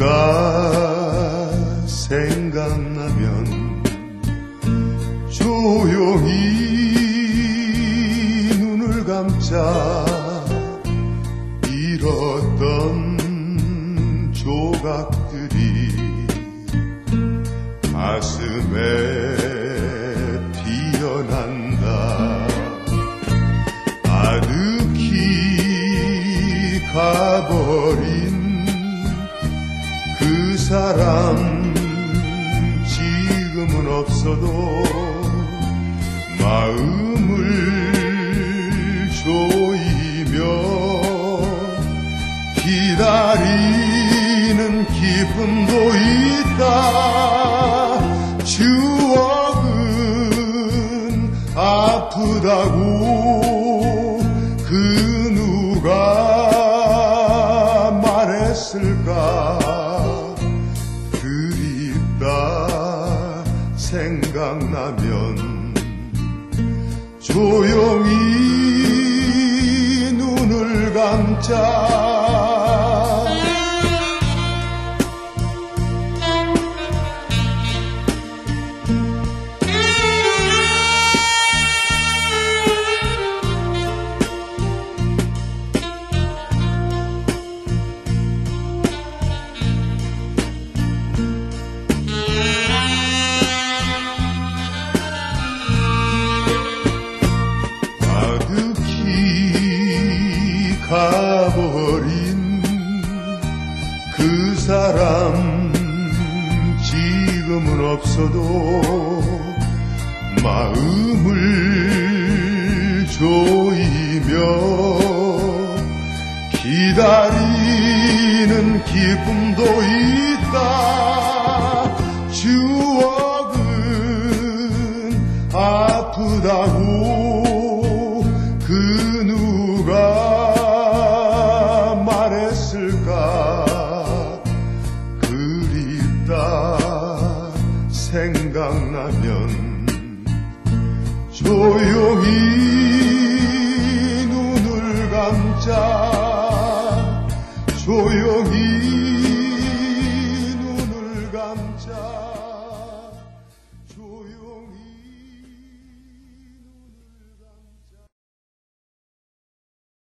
그립다 생각나면 조용히 눈을 감자 잃었던 조각들이 가슴에 피어난 사람 지금은 없어도 마음을 조이며 기다리는 기쁨도 있다. 추억은 아프다고 생각나면 조용히 눈을 감자 가버린 그 사람 지금은 없어도 마음을 조이며 기다리는 기쁨도 있다 말했을까 그립다 생각나면 조용히